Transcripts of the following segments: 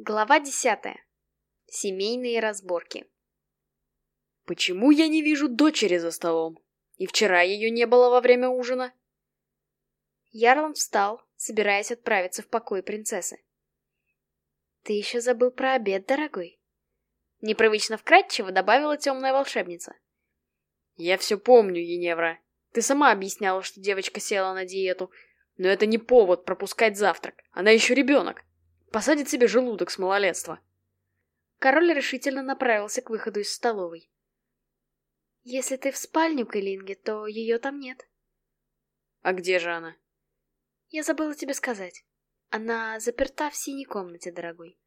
Глава десятая. Семейные разборки. Почему я не вижу дочери за столом? И вчера ее не было во время ужина. Ярланд встал, собираясь отправиться в покой принцессы. Ты еще забыл про обед, дорогой. Непривычно вкратчиво добавила темная волшебница. Я все помню, Еневра. Ты сама объясняла, что девочка села на диету. Но это не повод пропускать завтрак. Она еще ребенок. Посадит себе желудок с малолетства. Король решительно направился к выходу из столовой. Если ты в спальню к Элинге, то ее там нет. А где же она? Я забыла тебе сказать. Она заперта в синей комнате, дорогой.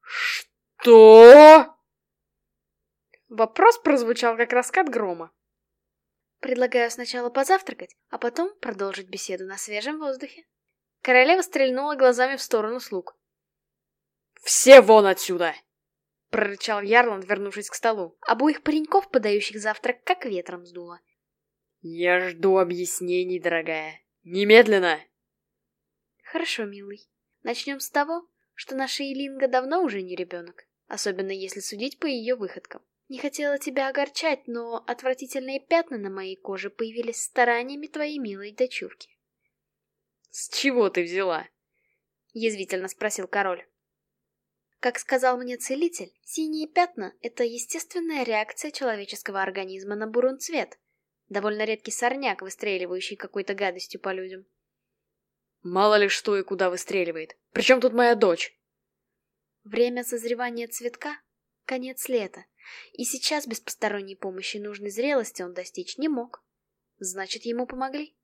Что? Вопрос прозвучал как раскат грома. Предлагаю сначала позавтракать, а потом продолжить беседу на свежем воздухе. Королева стрельнула глазами в сторону слуг. «Все вон отсюда!» — прорычал Ярланд, вернувшись к столу. Обоих пареньков, подающих завтрак, как ветром сдуло. «Я жду объяснений, дорогая. Немедленно!» «Хорошо, милый. Начнем с того, что наша Илинга давно уже не ребенок, особенно если судить по ее выходкам. Не хотела тебя огорчать, но отвратительные пятна на моей коже появились стараниями твоей милой дочурки. «С чего ты взяла?» — язвительно спросил король. Как сказал мне целитель, синие пятна — это естественная реакция человеческого организма на бурун цвет. Довольно редкий сорняк, выстреливающий какой-то гадостью по людям. Мало ли что и куда выстреливает. Причем тут моя дочь? Время созревания цветка — конец лета. И сейчас без посторонней помощи нужной зрелости он достичь не мог. Значит, ему помогли.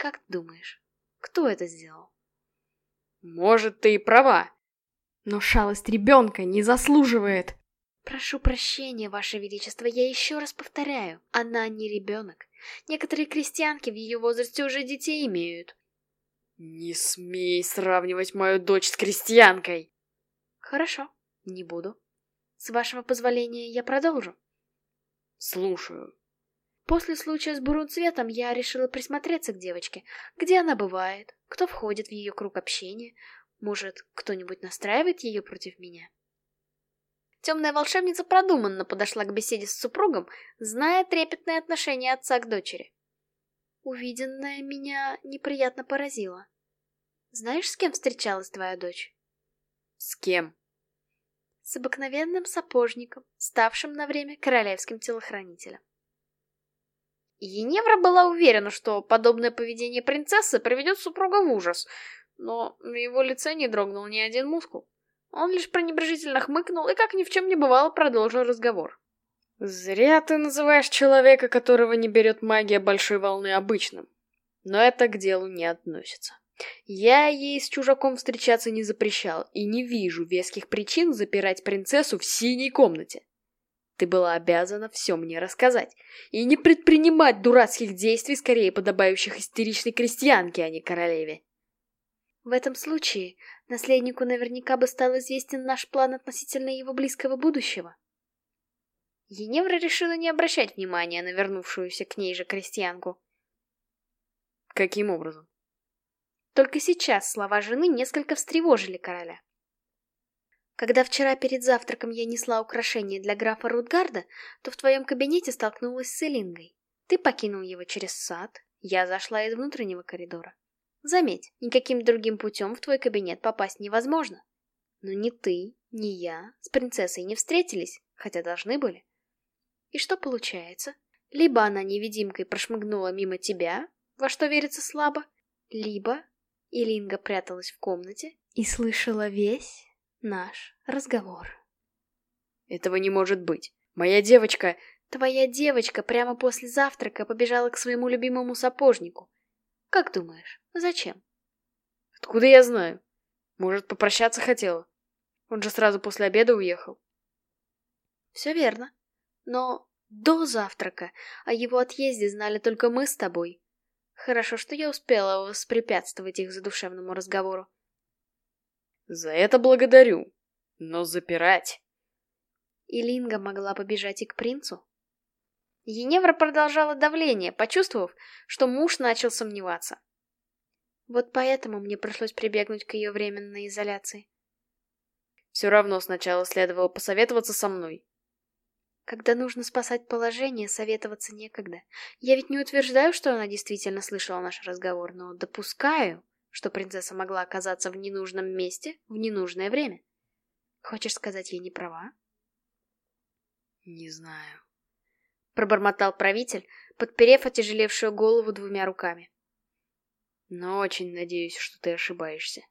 Как думаешь, кто это сделал? Может, ты и права. Но шалость ребенка не заслуживает. Прошу прощения, Ваше Величество, я еще раз повторяю. Она не ребенок. Некоторые крестьянки в ее возрасте уже детей имеют. Не смей сравнивать мою дочь с крестьянкой. Хорошо, не буду. С вашего позволения я продолжу. Слушаю. После случая с бурунцветом я решила присмотреться к девочке. Где она бывает? Кто входит в ее круг общения? Может, кто-нибудь настраивает ее против меня? Темная волшебница продуманно подошла к беседе с супругом, зная трепетное отношение отца к дочери. Увиденное меня неприятно поразило. Знаешь, с кем встречалась твоя дочь? С кем? С обыкновенным сапожником, ставшим на время королевским телохранителем. Еневра была уверена, что подобное поведение принцессы приведет супруга в ужас, но на его лице не дрогнул ни один мускул. Он лишь пренебрежительно хмыкнул и, как ни в чем не бывало, продолжил разговор. «Зря ты называешь человека, которого не берет магия большой волны обычным. Но это к делу не относится. Я ей с чужаком встречаться не запрещал и не вижу веских причин запирать принцессу в синей комнате. Ты была обязана все мне рассказать. И не предпринимать дурацких действий, скорее подобающих истеричной крестьянке, а не королеве. В этом случае наследнику наверняка бы стал известен наш план относительно его близкого будущего. Еневра решила не обращать внимания на вернувшуюся к ней же крестьянку. Каким образом? Только сейчас слова жены несколько встревожили короля. Когда вчера перед завтраком я несла украшения для графа Рутгарда, то в твоем кабинете столкнулась с Элингой. Ты покинул его через сад, я зашла из внутреннего коридора. Заметь, никаким другим путем в твой кабинет попасть невозможно. Но ни ты, ни я с принцессой не встретились, хотя должны были. И что получается? Либо она невидимкой прошмыгнула мимо тебя, во что верится слабо, либо Илинга пряталась в комнате и слышала весь наш разговор. Этого не может быть. Моя девочка... Твоя девочка прямо после завтрака побежала к своему любимому сапожнику. Как думаешь, зачем? Откуда я знаю? Может, попрощаться хотела? Он же сразу после обеда уехал. Все верно. Но до завтрака о его отъезде знали только мы с тобой. Хорошо, что я успела воспрепятствовать их задушевному разговору. За это благодарю. Но запирать... И Линга могла побежать и к принцу. Еневра продолжала давление, почувствовав, что муж начал сомневаться. Вот поэтому мне пришлось прибегнуть к ее временной изоляции. Все равно сначала следовало посоветоваться со мной. Когда нужно спасать положение, советоваться некогда. Я ведь не утверждаю, что она действительно слышала наш разговор, но допускаю, что принцесса могла оказаться в ненужном месте в ненужное время. Хочешь сказать, я не права? Не знаю. Пробормотал правитель, подперев отяжелевшую голову двумя руками. Но очень надеюсь, что ты ошибаешься.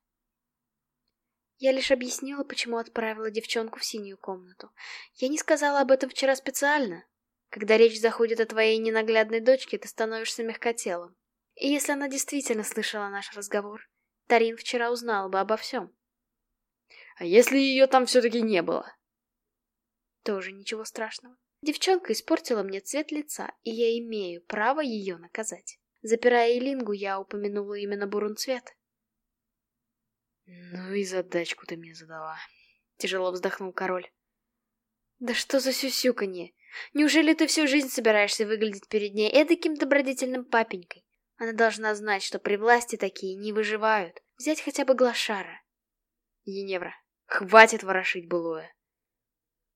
Я лишь объяснила, почему отправила девчонку в синюю комнату. Я не сказала об этом вчера специально. Когда речь заходит о твоей ненаглядной дочке, ты становишься мягкотелым. И если она действительно слышала наш разговор, Тарин вчера узнал бы обо всем. А если ее там все-таки не было? Тоже ничего страшного. Девчонка испортила мне цвет лица, и я имею право ее наказать. Запирая Илингу, я упомянула именно бурун цвет. Ну и задачку ты мне задала. Тяжело вздохнул король. Да что за сюсюканье? Неужели ты всю жизнь собираешься выглядеть перед ней эдаким добродетельным папенькой? Она должна знать, что при власти такие не выживают. Взять хотя бы Глашара. Еневра, хватит ворошить былое.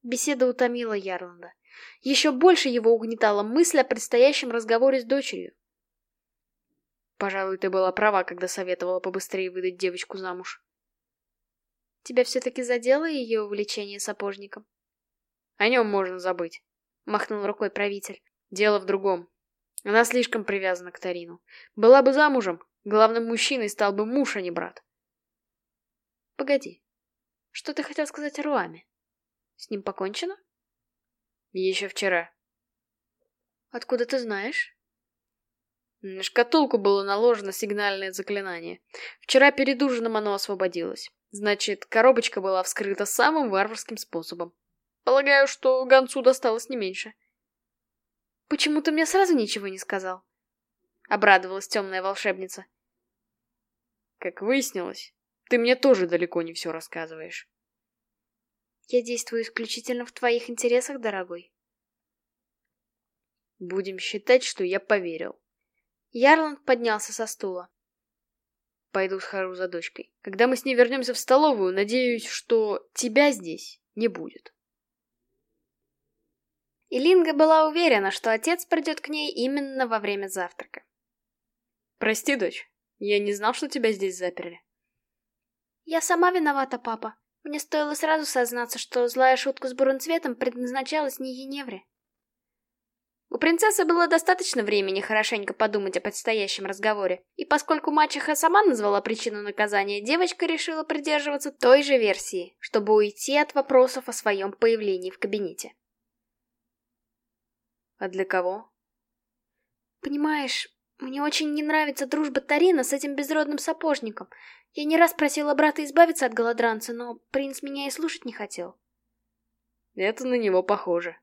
Беседа утомила Ярланда. Еще больше его угнетала мысль о предстоящем разговоре с дочерью. Пожалуй, ты была права, когда советовала побыстрее выдать девочку замуж. Тебя все-таки задело ее увлечение сапожником? О нем можно забыть, махнул рукой правитель. Дело в другом. Она слишком привязана к Тарину. Была бы замужем, главным мужчиной стал бы муж, а не брат. Погоди. Что ты хотел сказать о Руаме? С ним покончено? Еще вчера. Откуда ты знаешь? На шкатулку было наложено сигнальное заклинание. Вчера перед ужином оно освободилось. Значит, коробочка была вскрыта самым варварским способом. Полагаю, что гонцу досталось не меньше. Почему ты мне сразу ничего не сказал? Обрадовалась темная волшебница. Как выяснилось, ты мне тоже далеко не все рассказываешь. Я действую исключительно в твоих интересах, дорогой. Будем считать, что я поверил. Ярланд поднялся со стула. Пойду схожу за дочкой. Когда мы с ней вернемся в столовую, надеюсь, что тебя здесь не будет. Илинга была уверена, что отец придет к ней именно во время завтрака. Прости, дочь, я не знал, что тебя здесь заперли. Я сама виновата, папа. Мне стоило сразу сознаться, что злая шутка с бурунцветом предназначалась не Еневре. У принцессы было достаточно времени хорошенько подумать о предстоящем разговоре, и поскольку мачеха сама назвала причину наказания, девочка решила придерживаться той же версии, чтобы уйти от вопросов о своем появлении в кабинете. А для кого? Понимаешь, мне очень не нравится дружба Тарина с этим безродным сапожником. Я не раз просила брата избавиться от голодранца, но принц меня и слушать не хотел. Это на него похоже.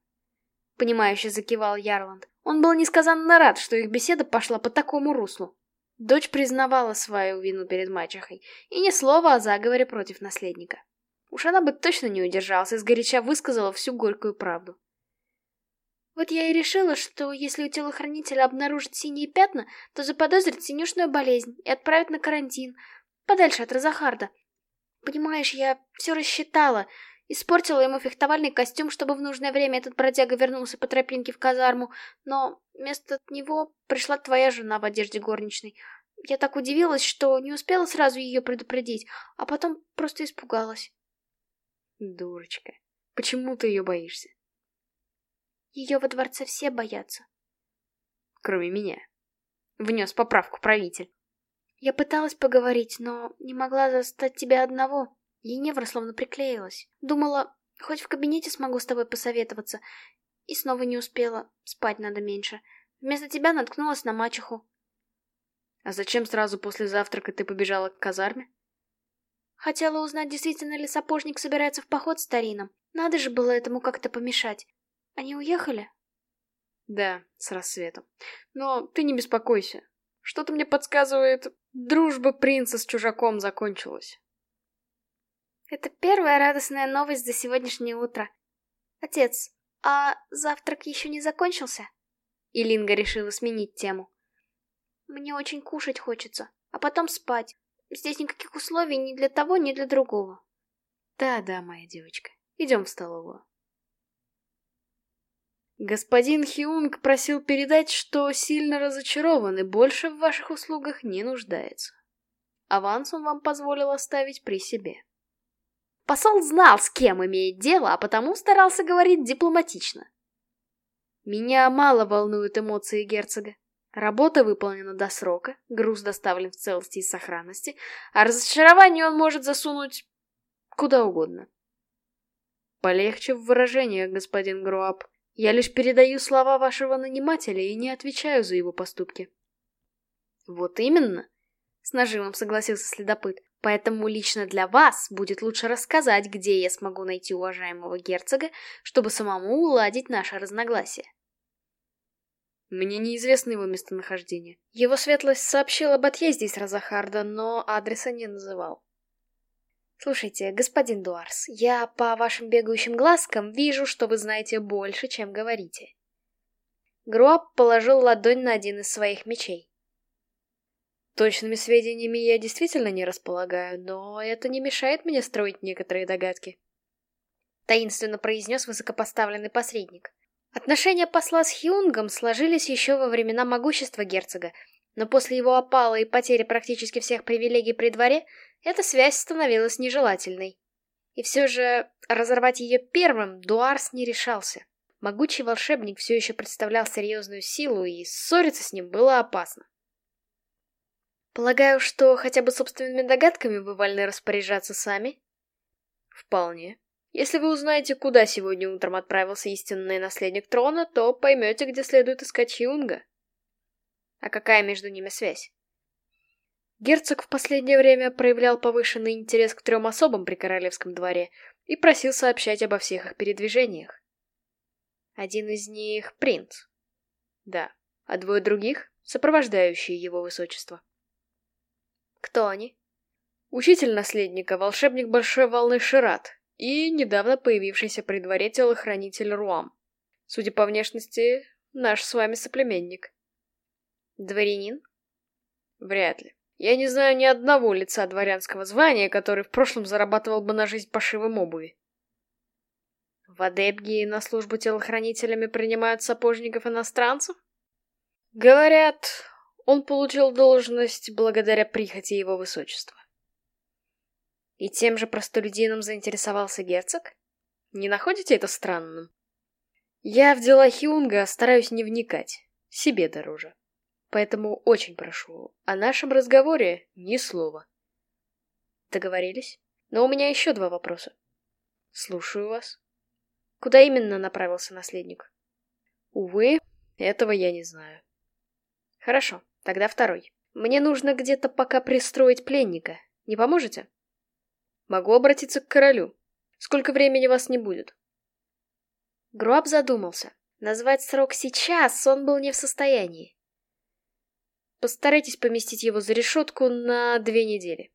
Понимающе закивал Ярланд. Он был несказанно рад, что их беседа пошла по такому руслу. Дочь признавала свою вину перед мачехой, и ни слова о заговоре против наследника. Уж она бы точно не удержалась и сгоряча высказала всю горькую правду. Вот я и решила, что если у телохранителя обнаружат синие пятна, то заподозрит синюшную болезнь и отправят на карантин, подальше от Розахарда. Понимаешь, я все рассчитала, Испортила ему фехтовальный костюм, чтобы в нужное время этот бродяга вернулся по тропинке в казарму, но вместо него пришла твоя жена в одежде горничной. Я так удивилась, что не успела сразу ее предупредить, а потом просто испугалась. Дурочка, почему ты ее боишься? Ее во дворце все боятся. Кроме меня. Внес поправку правитель. Я пыталась поговорить, но не могла застать тебя одного. Еневра словно приклеилась. Думала, хоть в кабинете смогу с тобой посоветоваться. И снова не успела. Спать надо меньше. Вместо тебя наткнулась на мачеху. А зачем сразу после завтрака ты побежала к казарме? Хотела узнать, действительно ли сапожник собирается в поход с Тарином. Надо же было этому как-то помешать. Они уехали? Да, с рассветом. Но ты не беспокойся. Что-то мне подсказывает, дружба принца с чужаком закончилась. Это первая радостная новость за сегодняшнее утро. Отец, а завтрак еще не закончился? Илинга решила сменить тему. Мне очень кушать хочется, а потом спать. Здесь никаких условий ни для того, ни для другого. Да-да, моя девочка. Идем в столовую. Господин Хиунг просил передать, что сильно разочарован и больше в ваших услугах не нуждается. Аванс он вам позволил оставить при себе. Посол знал, с кем имеет дело, а потому старался говорить дипломатично. Меня мало волнуют эмоции герцога. Работа выполнена до срока, груз доставлен в целости и сохранности, а разочарование он может засунуть куда угодно. Полегче в выражениях, господин Груап. Я лишь передаю слова вашего нанимателя и не отвечаю за его поступки. Вот именно, с нажимом согласился следопыт. Поэтому лично для вас будет лучше рассказать, где я смогу найти уважаемого герцога, чтобы самому уладить наше разногласие. Мне неизвестно его местонахождение. Его светлость сообщил об отъезде из Розахарда, но адреса не называл. Слушайте, господин Дуарс, я по вашим бегающим глазкам вижу, что вы знаете больше, чем говорите. Груап положил ладонь на один из своих мечей. Точными сведениями я действительно не располагаю, но это не мешает мне строить некоторые догадки. Таинственно произнес высокопоставленный посредник. Отношения посла с Хюнгом сложились еще во времена могущества герцога, но после его опала и потери практически всех привилегий при дворе, эта связь становилась нежелательной. И все же разорвать ее первым Дуарс не решался. Могучий волшебник все еще представлял серьезную силу, и ссориться с ним было опасно. Полагаю, что хотя бы собственными догадками вы вольны распоряжаться сами? Вполне. Если вы узнаете, куда сегодня утром отправился истинный наследник трона, то поймете, где следует искать Хиунга. А какая между ними связь? Герцог в последнее время проявлял повышенный интерес к трем особам при королевском дворе и просил сообщать обо всех их передвижениях. Один из них — принц. Да, а двое других — сопровождающие его высочество. Кто они? Учитель наследника, волшебник Большой Волны Шират и недавно появившийся при дворе телохранитель Руам. Судя по внешности, наш с вами соплеменник. Дворянин? Вряд ли. Я не знаю ни одного лица дворянского звания, который в прошлом зарабатывал бы на жизнь пошивом обуви. В Адепгии на службу телохранителями принимают сапожников-иностранцев? Говорят, он получил должность благодаря прихоти его высочества. И тем же простолюдином заинтересовался герцог? Не находите это странным? Я в дела Хиунга стараюсь не вникать. Себе дороже. Поэтому очень прошу, о нашем разговоре ни слова. Договорились? Но у меня еще два вопроса. Слушаю вас. Куда именно направился наследник? Увы, этого я не знаю. Хорошо. Тогда второй. Мне нужно где-то пока пристроить пленника. Не поможете? Могу обратиться к королю. Сколько времени вас не будет? Груаб задумался. Назвать срок сейчас он был не в состоянии. Постарайтесь поместить его за решетку на две недели.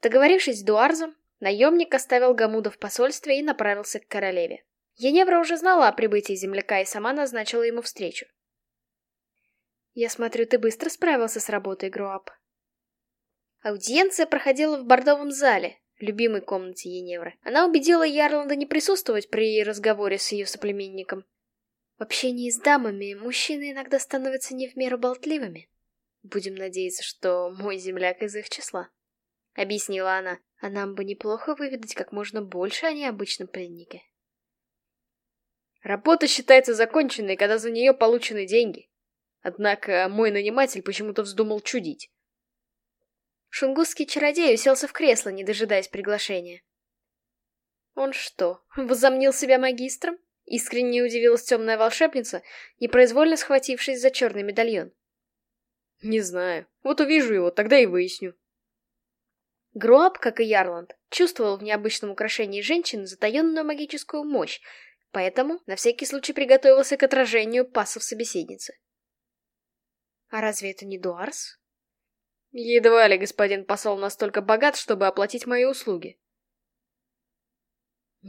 Договорившись с Дуарзом, наемник оставил Гамуда в посольстве и направился к королеве. Еневра уже знала о прибытии земляка и сама назначила ему встречу. Я смотрю, ты быстро справился с работой, Груап. Аудиенция проходила в бордовом зале, любимой комнате Еневры. Она убедила Ярланда не присутствовать при разговоре с ее соплеменником. В общении с дамами мужчины иногда становятся не в меру болтливыми. Будем надеяться, что мой земляк из их числа. Объяснила она, а нам бы неплохо выведать как можно больше о необычном пленнике. Работа считается законченной, когда за нее получены деньги. Однако мой наниматель почему-то вздумал чудить. Шунгусский чародей уселся в кресло, не дожидаясь приглашения. Он что, возомнил себя магистром? Искренне удивилась темная волшебница, непроизвольно схватившись за черный медальон. Не знаю. Вот увижу его, тогда и выясню. Груаб, как и Ярланд, чувствовал в необычном украшении женщины затаенную магическую мощь, поэтому на всякий случай приготовился к отражению пассов собеседницы. А разве это не Дуарс? Едва ли господин посол настолько богат, чтобы оплатить мои услуги.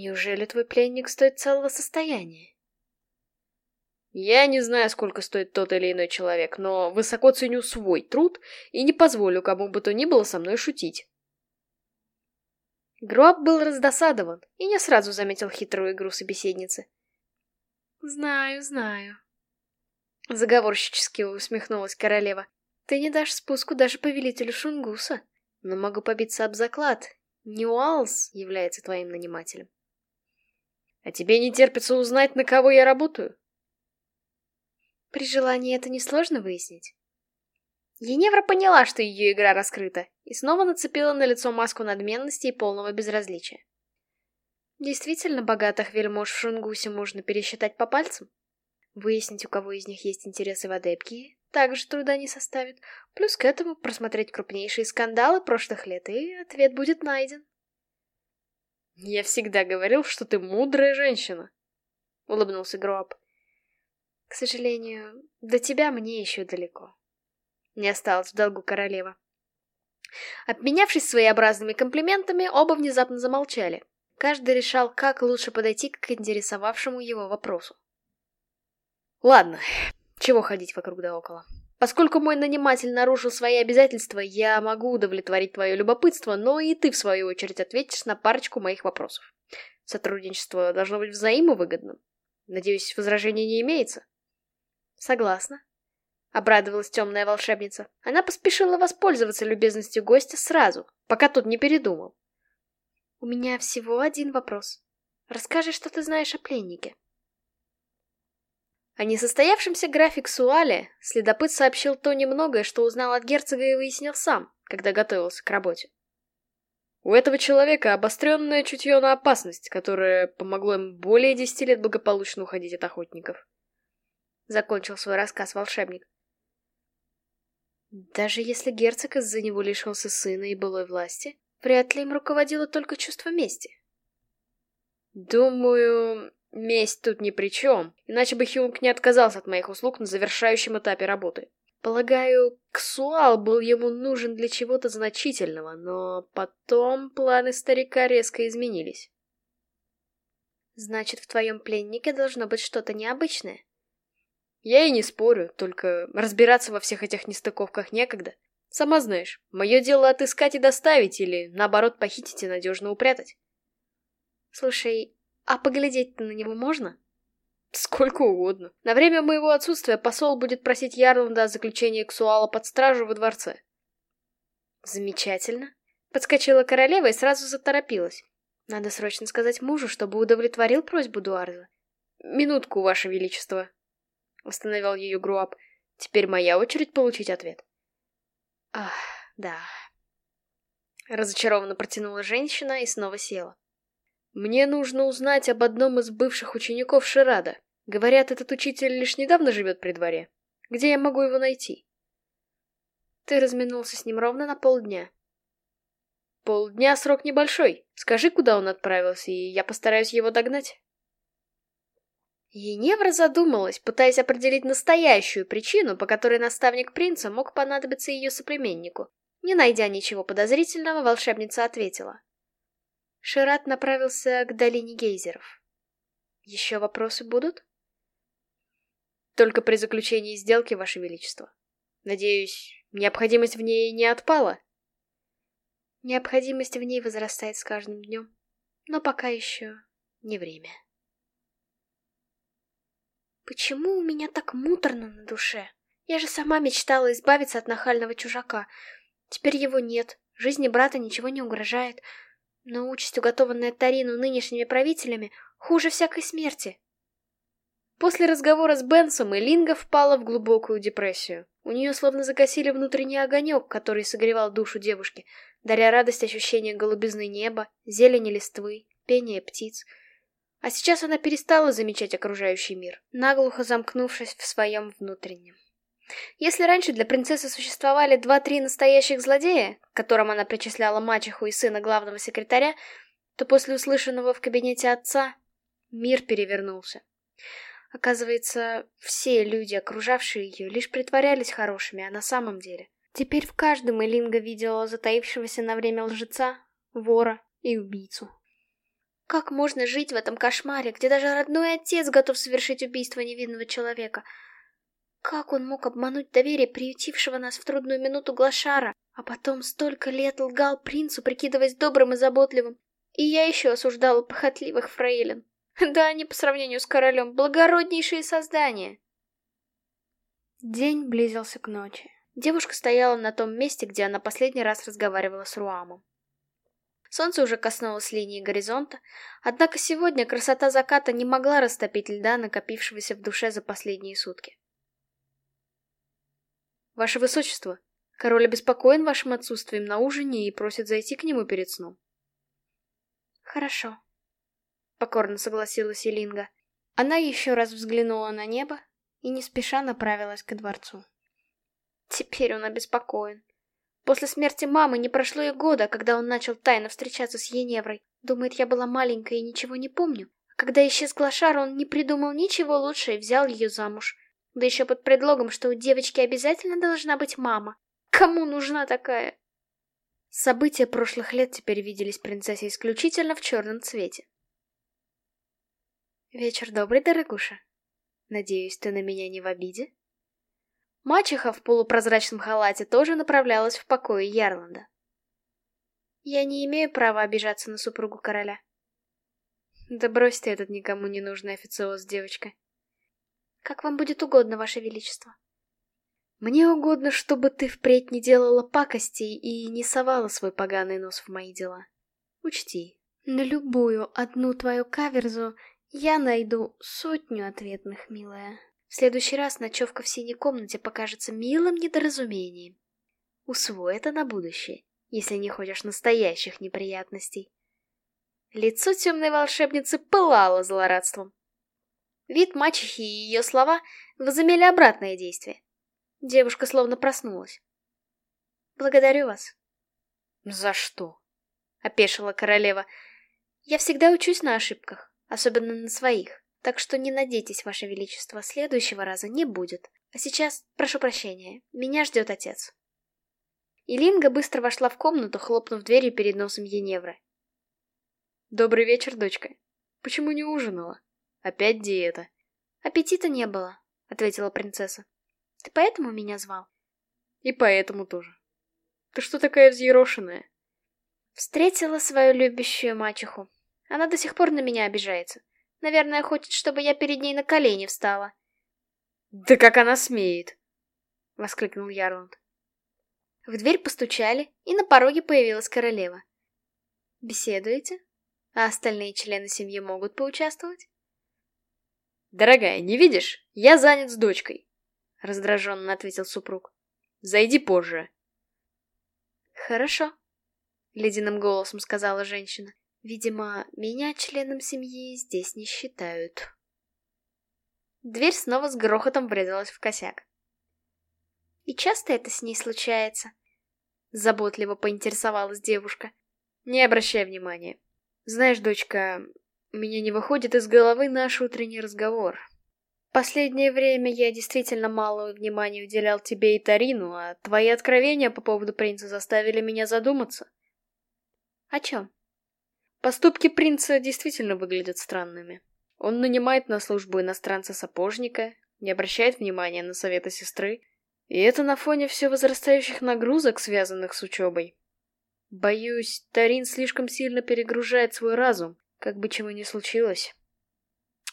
Неужели твой пленник стоит целого состояния? Я не знаю, сколько стоит тот или иной человек, но высоко ценю свой труд и не позволю кому бы то ни было со мной шутить. Гроб был раздосадован и не сразу заметил хитрую игру собеседницы. «Знаю, знаю», — заговорщически усмехнулась королева. «Ты не дашь спуску даже повелителю Шунгуса, но могу побиться об заклад. Ньюалс является твоим нанимателем». «А тебе не терпится узнать, на кого я работаю?» При желании это несложно выяснить. Еневра поняла, что ее игра раскрыта, и снова нацепила на лицо маску надменности и полного безразличия. Действительно, богатых вельмож в Шунгусе можно пересчитать по пальцам. Выяснить, у кого из них есть интересы в Адепкии, также труда не составит. Плюс к этому просмотреть крупнейшие скандалы прошлых лет, и ответ будет найден. «Я всегда говорил, что ты мудрая женщина», — улыбнулся Гроаб. «К сожалению, до тебя мне еще далеко». Не осталось в долгу королева. Обменявшись своеобразными комплиментами, оба внезапно замолчали. Каждый решал, как лучше подойти к интересовавшему его вопросу. Ладно, чего ходить вокруг да около. Поскольку мой наниматель нарушил свои обязательства, я могу удовлетворить твое любопытство, но и ты, в свою очередь, ответишь на парочку моих вопросов. Сотрудничество должно быть взаимовыгодным. Надеюсь, возражений не имеется? Согласна. — обрадовалась темная волшебница. Она поспешила воспользоваться любезностью гостя сразу, пока тот не передумал. «У меня всего один вопрос. Расскажи, что ты знаешь о пленнике». О несостоявшемся график Суале следопыт сообщил то немногое, что узнал от герцога и выяснил сам, когда готовился к работе. У этого человека обостренное чутье на опасность, которое помогло им более десяти лет благополучно уходить от охотников. Закончил свой рассказ волшебник. Даже если герцог из-за него лишился сына и былой власти, вряд ли им руководило только чувство мести. Думаю, месть тут ни при чем, иначе бы Хюнг не отказался от моих услуг на завершающем этапе работы. Полагаю, Ксуал был ему нужен для чего-то значительного, но потом планы старика резко изменились. Значит, в твоем пленнике должно быть что-то необычное. Я и не спорю, только разбираться во всех этих нестыковках некогда. Сама знаешь, мое дело отыскать и доставить, или, наоборот, похитить и надежно упрятать. Слушай, а поглядеть-то на него можно? Сколько угодно. На время моего отсутствия посол будет просить Ярланда о заключении Ксуала под стражу во дворце. Замечательно. Подскочила королева и сразу заторопилась. Надо срочно сказать мужу, чтобы удовлетворил просьбу Дуарза. Минутку, ваше величество. Остановил ее Груап. Теперь моя очередь получить ответ. Ах, да. Разочарованно протянула женщина и снова села. Мне нужно узнать об одном из бывших учеников Ширада. Говорят, этот учитель лишь недавно живет при дворе. Где я могу его найти? Ты разминулся с ним ровно на полдня. Полдня срок небольшой. Скажи, куда он отправился, и я постараюсь его догнать. Еневра задумалась, пытаясь определить настоящую причину, по которой наставник принца мог понадобиться ее соплеменнику. Не найдя ничего подозрительного, волшебница ответила. Шират направился к долине гейзеров. Еще вопросы будут? Только при заключении сделки, Ваше Величество. Надеюсь, необходимость в ней не отпала? Необходимость в ней возрастает с каждым днем, но пока еще не время. Почему у меня так муторно на душе? Я же сама мечтала избавиться от нахального чужака. Теперь его нет, жизни брата ничего не угрожает. Но участь, уготованная Тарину нынешними правителями, хуже всякой смерти. После разговора с Бенсом Элинга впала в глубокую депрессию. У нее словно загасили внутренний огонек, который согревал душу девушки, даря радость ощущения голубизны неба, зелени листвы, пения птиц — а сейчас она перестала замечать окружающий мир, наглухо замкнувшись в своем внутреннем. Если раньше для принцессы существовали два-три настоящих злодея, которым она причисляла мачеху и сына главного секретаря, то после услышанного в кабинете отца мир перевернулся. Оказывается, все люди, окружавшие ее, лишь притворялись хорошими, а на самом деле. Теперь в каждом Элинга видела затаившегося на время лжеца, вора и убийцу. Как можно жить в этом кошмаре, где даже родной отец готов совершить убийство невинного человека? Как он мог обмануть доверие приютившего нас в трудную минуту Глашара, а потом столько лет лгал принцу, прикидываясь добрым и заботливым, И я еще осуждала похотливых фрейлин. Да они по сравнению с королем благороднейшие создания. День близился к ночи. Девушка стояла на том месте, где она последний раз разговаривала с Руамом. Солнце уже коснулось линии горизонта, однако сегодня красота заката не могла растопить льда, накопившегося в душе за последние сутки. «Ваше Высочество, король обеспокоен вашим отсутствием на ужине и просит зайти к нему перед сном». «Хорошо», — покорно согласилась Элинга. Она еще раз взглянула на небо и не спеша направилась к дворцу. Теперь он обеспокоен. После смерти мамы не прошло и года, когда он начал тайно встречаться с Еневрой. Думает, я была маленькая и ничего не помню. А когда исчез Глашар, он не придумал ничего лучше и взял ее замуж. Да еще под предлогом, что у девочки обязательно должна быть мама. Кому нужна такая? События прошлых лет теперь виделись принцессе исключительно в черном цвете. Вечер добрый, дорогуша. Надеюсь, ты на меня не в обиде? Мачеха в полупрозрачном халате тоже направлялась в покое Ярланда. Я не имею права обижаться на супругу короля. Да брось ты этот никому не нужный официоз, девочка. Как вам будет угодно, ваше величество. Мне угодно, чтобы ты впредь не делала пакостей и не совала свой поганый нос в мои дела. Учти, на любую одну твою каверзу я найду сотню ответных, милая. В следующий раз ночевка в синей комнате покажется милым недоразумением. Усвой это на будущее, если не хочешь настоящих неприятностей. Лицо темной волшебницы пылало злорадством. Вид мачехи и ее слова возымели обратное действие. Девушка словно проснулась. «Благодарю вас». «За что?» — опешила королева. «Я всегда учусь на ошибках, особенно на своих. Так что не надейтесь, Ваше Величество, следующего раза не будет. А сейчас, прошу прощения, меня ждет отец. Илинга быстро вошла в комнату, хлопнув дверью перед носом Еневры. «Добрый вечер, дочка. Почему не ужинала? Опять диета?» «Аппетита не было», — ответила принцесса. «Ты поэтому меня звал?» «И поэтому тоже. Ты что такая взъерошенная?» Встретила свою любящую мачеху. Она до сих пор на меня обижается. Наверное, хочет, чтобы я перед ней на колени встала. «Да как она смеет!» — воскликнул Ярланд. В дверь постучали, и на пороге появилась королева. «Беседуете? А остальные члены семьи могут поучаствовать?» «Дорогая, не видишь? Я занят с дочкой», — раздраженно ответил супруг. «Зайди позже». «Хорошо», — ледяным голосом сказала женщина. Видимо, меня членом семьи здесь не считают. Дверь снова с грохотом врезалась в косяк. И часто это с ней случается? Заботливо поинтересовалась девушка. Не обращай внимания. Знаешь, дочка, у меня не выходит из головы наш утренний разговор. Последнее время я действительно мало внимания уделял тебе и Тарину, а твои откровения по поводу принца заставили меня задуматься. О чем? Поступки принца действительно выглядят странными. Он нанимает на службу иностранца-сапожника, не обращает внимания на советы сестры, и это на фоне все возрастающих нагрузок, связанных с учебой. Боюсь, Тарин слишком сильно перегружает свой разум, как бы чего ни случилось.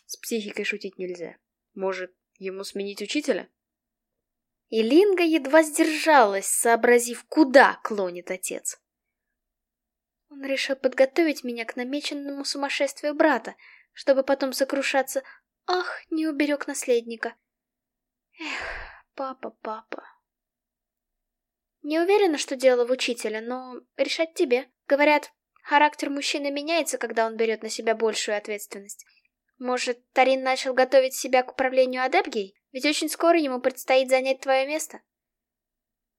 С психикой шутить нельзя. Может, ему сменить учителя? И Линга едва сдержалась, сообразив, куда клонит отец. Он решил подготовить меня к намеченному сумасшествию брата, чтобы потом сокрушаться «Ах, не уберег наследника!» Эх, папа, папа. Не уверена, что дело в учителе, но решать тебе. Говорят, характер мужчины меняется, когда он берет на себя большую ответственность. Может, Тарин начал готовить себя к управлению Адепгей? Ведь очень скоро ему предстоит занять твое место.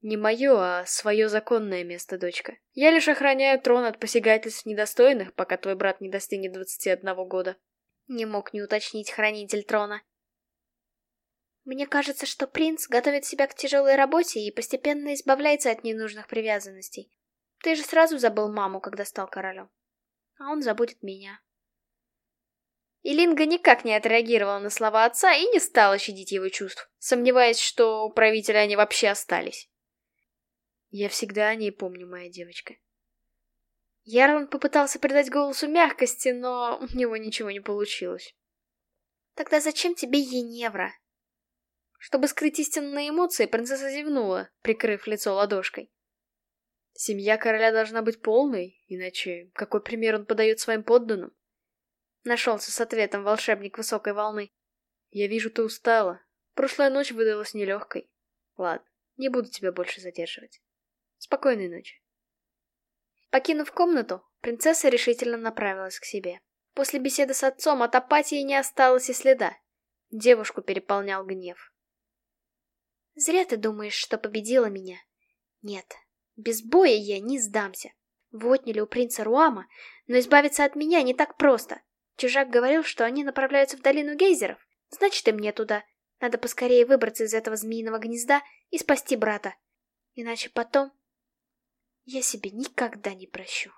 Не мое, а свое законное место, дочка. Я лишь охраняю трон от посягательств недостойных, пока твой брат не достигнет 21 года. Не мог не уточнить хранитель трона. Мне кажется, что принц готовит себя к тяжелой работе и постепенно избавляется от ненужных привязанностей. Ты же сразу забыл маму, когда стал королем. А он забудет меня. Илинга никак не отреагировала на слова отца и не стала щадить его чувств, сомневаясь, что у правителя они вообще остались. Я всегда о ней помню, моя девочка. Ярлан попытался придать голосу мягкости, но у него ничего не получилось. Тогда зачем тебе Еневра? Чтобы скрыть истинные эмоции, принцесса зевнула, прикрыв лицо ладошкой. Семья короля должна быть полной, иначе какой пример он подает своим подданным? Нашелся с ответом волшебник высокой волны. Я вижу, ты устала. Прошлая ночь выдалась нелегкой. Ладно, не буду тебя больше задерживать. Спокойной ночи. Покинув комнату, принцесса решительно направилась к себе. После беседы с отцом от апатии не осталось и следа. Девушку переполнял гнев. «Зря ты думаешь, что победила меня. Нет, без боя я не сдамся. Вы отняли у принца Руама, но избавиться от меня не так просто. Чужак говорил, что они направляются в долину гейзеров. Значит, и мне туда. Надо поскорее выбраться из этого змеиного гнезда и спасти брата. Иначе потом... Я себе никогда не прощу.